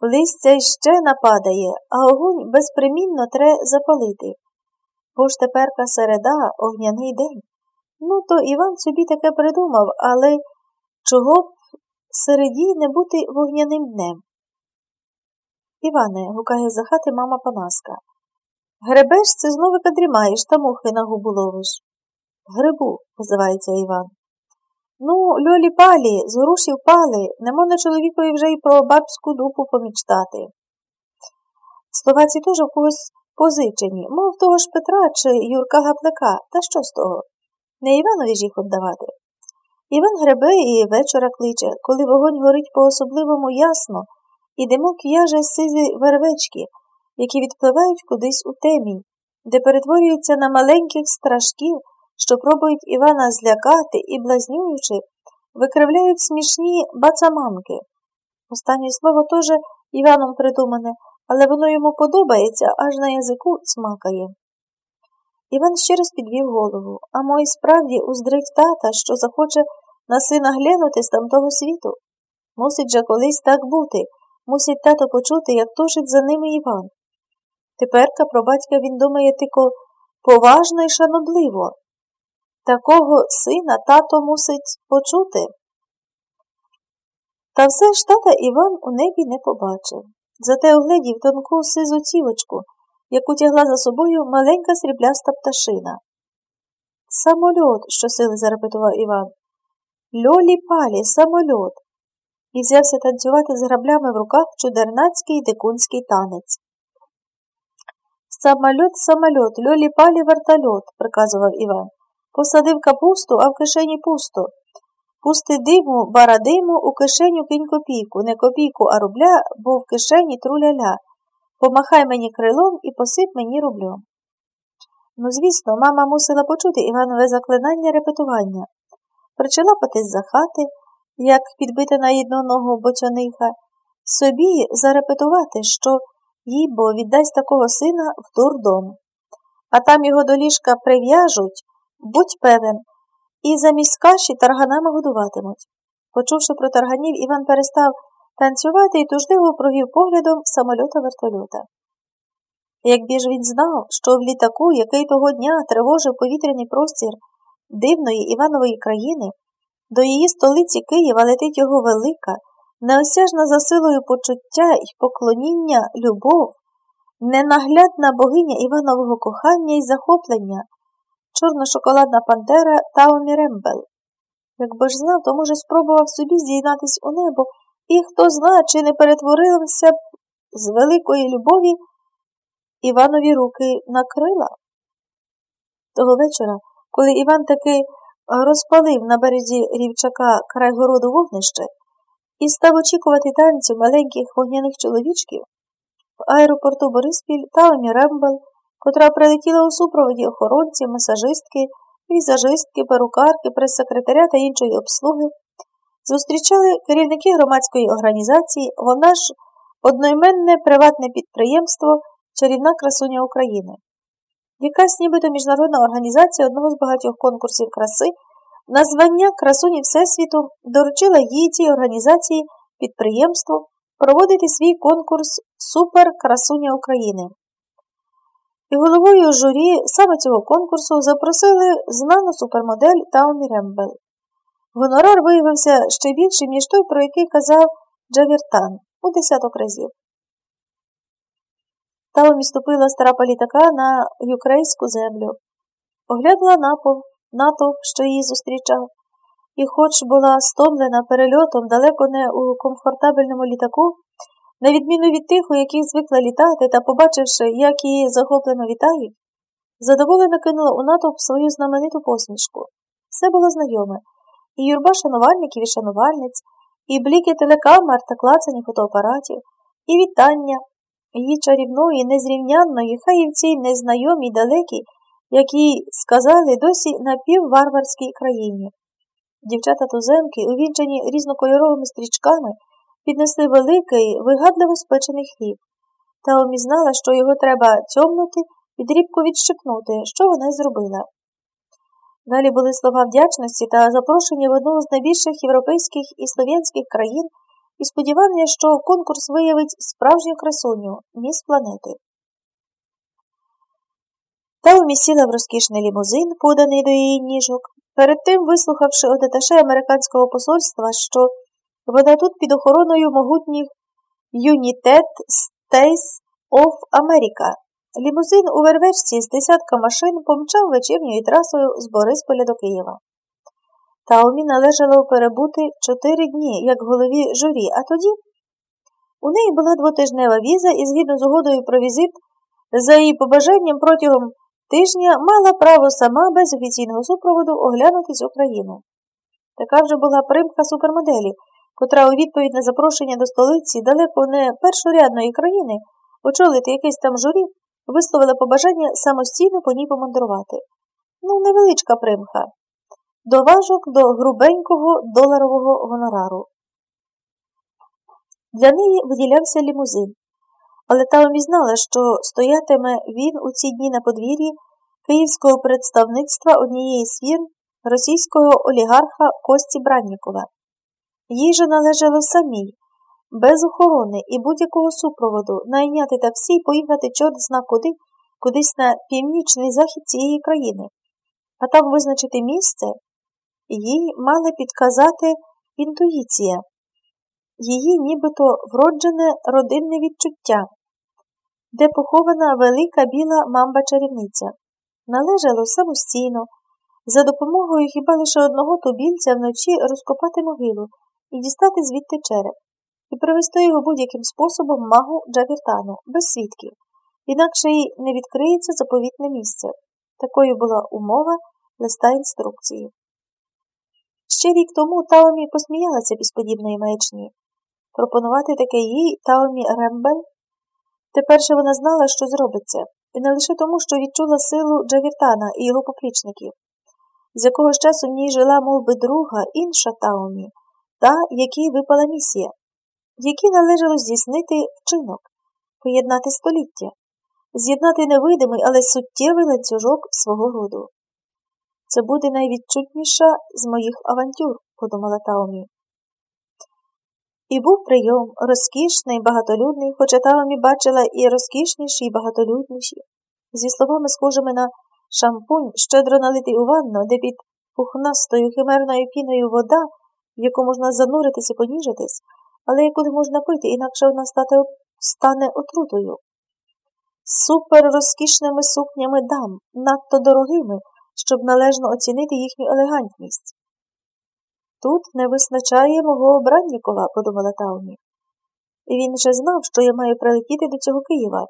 Листя ще нападає, а огонь безпримінно тре запалити. Бо ж теперка середа, огняний день. Ну, то Іван собі таке придумав, але чого б середі не бути вогняним днем? Іване, гукає за хати мама Панаска. Гребеш це знову кадрімаєш та мухи на губу ловиш. Грибу, позивається Іван. Ну, льолі палі, з грушів пали, не можна чоловікові вже й про бабську дупу помічтати. Слова ці теж в когось позичені, мов того ж Петра чи Юрка Гаплика, та що з того? Не Іванові ж їх віддавати. Іван гребе і вечора кличе, коли вогонь горить по-особливому ясно, і димок в'яже сизі вервечки, які відпливають кудись у темінь, де перетворюються на маленьких страшків, що пробують Івана злякати і, блазнюючи, викривляють смішні бацаманки. Останнє слово теж Іваном придумане, але воно йому подобається, аж на язику смакає. Іван ще раз підвів голову, а мой справді уздрить тата, що захоче на сина глянути з тамтого світу. Мусить же колись так бути, мусить тато почути, як тушить за ними Іван. Теперка про батька він думає тільки поважно і шанобливо. Такого сина тато мусить почути. Та все ж тата Іван у небі не побачив. Зате оглядів тонку сизу цівочку, яку тягла за собою маленька срібляста пташина. Самольот, щосили зарепетував Іван. Льолі палі, самольот. І взявся танцювати з граблями в руках чудернацький дикунський танець. Самольот, самольот, льолі палі вертольот, приказував Іван. Посадив капусту, а в кишені пусто. Пусти диму, бара диму, у кишеню кинь копійку, не копійку, а рубля, бо в кишені труляля. Помахай мені крилом і посип мені рублем. Ну, звісно, мама мусила почути Іванове заклинання репетування, причелапатись за хати, як підбита на одну ногу боцяниха, собі зарепетувати, що їй бо віддасть такого сина в дурдом. А там його до ліжка прив'яжуть, будь певен, і замість каші тарганами годуватимуть. Почувши про тарганів, Іван перестав танцювати і тужливо провів поглядом самольота вертольота. Якби ж він знав, що в літаку, який того дня тривожив повітряний простір дивної Іванової країни, до її столиці Києва летить його велика, неосяжна за силою почуття і поклоніння любов, ненаглядна богиня Іванового кохання і захоплення, чорно-шоколадна пантера Таомі Рембел. Якби ж знав, то, може, спробував собі з'єднатись у небо, і хто знає, чи не перетворилася б з великої любові Іванові руки на крила. Того вечора, коли Іван таки розпалив на березі рівчака край городу вогнище і став очікувати танцю маленьких вогняних чоловічків, в аеропорту Бориспіль Таомі Рембел котра прилетіла у супроводі охоронців, масажистки, візажистки, перукарки, прес-секретаря та іншої обслуги, зустрічали керівники громадської організації, вона ж одноіменне приватне підприємство Чарівна красуня України. Якась нібито міжнародна організація одного з багатьох конкурсів краси, названня красуні Всесвіту доручила їй цій організації підприємству проводити свій конкурс Супер Красуня України. І головою журі саме цього конкурсу запросили знану супермодель Таумі Рембел. Гонорар виявився ще більшим, ніж той, про який казав Джавіртан у десяток разів. Таумі ступила стара політака на юкрейську землю, оглянула напов, натовп, що її зустрічав, і, хоч була стомлена перельотом далеко не у комфортабельному літаку, на відміну від тих, у яких звикла літати та, побачивши, як її захоплено вітають, задоволено кинула у натовп свою знамениту посмішку. Все було знайоме і юрба шанувальників і шанувальниць, і бліки телекамер та клацані фотоапаратів, і вітання, її чарівної, незрівнянної, хай і в цій незнайомій далекій, як їй сказали, досі напівварварській країні. Дівчата туземки, увінчені різнокольоровими стрічками, піднесли великий, вигадливо спечений хліб, та омізнала, що його треба цьомнути і дрібко відщипнути, що вона й зробила. Далі були слова вдячності та запрошення в одну з найбільших європейських і слов'янських країн і сподівання, що конкурс виявить справжню красуню, міс планети. Таумі сіла в розкішний лімузин, поданий до її ніжок, перед тим вислухавши од аташе американського посольства, що вона тут під охороною могутніх United States of America. Лімузин у вервечці з десятка машин помчав вечірньою трасою з Борисполя до Києва. Таумі належало перебути чотири дні, як голові журі, а тоді у неї була двотижнева віза і згідно з угодою про візит, за її побажанням протягом тижня мала право сама без офіційного супроводу оглянути цю країну. Така вже була примха супермоделі, котра у відповідь на запрошення до столиці далеко не першорядної країни очолити якесь там журі, висловила побажання самостійно по ній помандрувати. Ну, невеличка примха. Доважок до грубенького доларового гонорару. Для неї виділявся лімузин, але Таомі знала, що стоятиме він у ці дні на подвір'ї київського представництва однієї з фірм російського олігарха Кості Браннікова. Їй же належало самій, без охорони і будь-якого супроводу найняти таксі і поїхати чорт зна куди, кудись на північний захід цієї країни, а там визначити місце їй мала підказати інтуїція, її нібито вроджене родинне відчуття, де похована велика біла мамба-чарівниця, належало самостійно, за допомогою хіба лише одного тубільця вночі розкопати могилу і дістати звідти череп, і привести його будь-яким способом магу Джавіртану, без свідків, інакше й не відкриється заповітне місце. Такою була умова листа інструкції. Ще рік тому Таомі посміялася без подібної маячні. Пропонувати таке їй Таомі Рембель. Тепер же вона знала, що зробиться, і не лише тому, що відчула силу Джавіртана і його поплічників, з якого часу в ній жила мов би, друга, інша Таомі, та, якій випала місія, якій належало здійснити вчинок, поєднати століття, з'єднати невидимий, але суттєвий ланцюжок свого роду. Це буде найвідчутніша з моїх авантюр, подумала Таомі. І був прийом розкішний, багатолюдний, хоча Таомі бачила і розкішніші, і багатолюдніші, зі словами, схожими на шампунь, щедро налитий у ванну, де під пухнастою химерною піною вода, в яку можна зануритись і поніжитись, але яку не можна пити, інакше вона стане, стане отрутою. Супер розкішними сукнями дам, надто дорогими, щоб належно оцінити їхню елегантність. Тут не вистачає мого обраннікова, подумала Таумі. І він вже знав, що я маю прилетіти до цього Києва,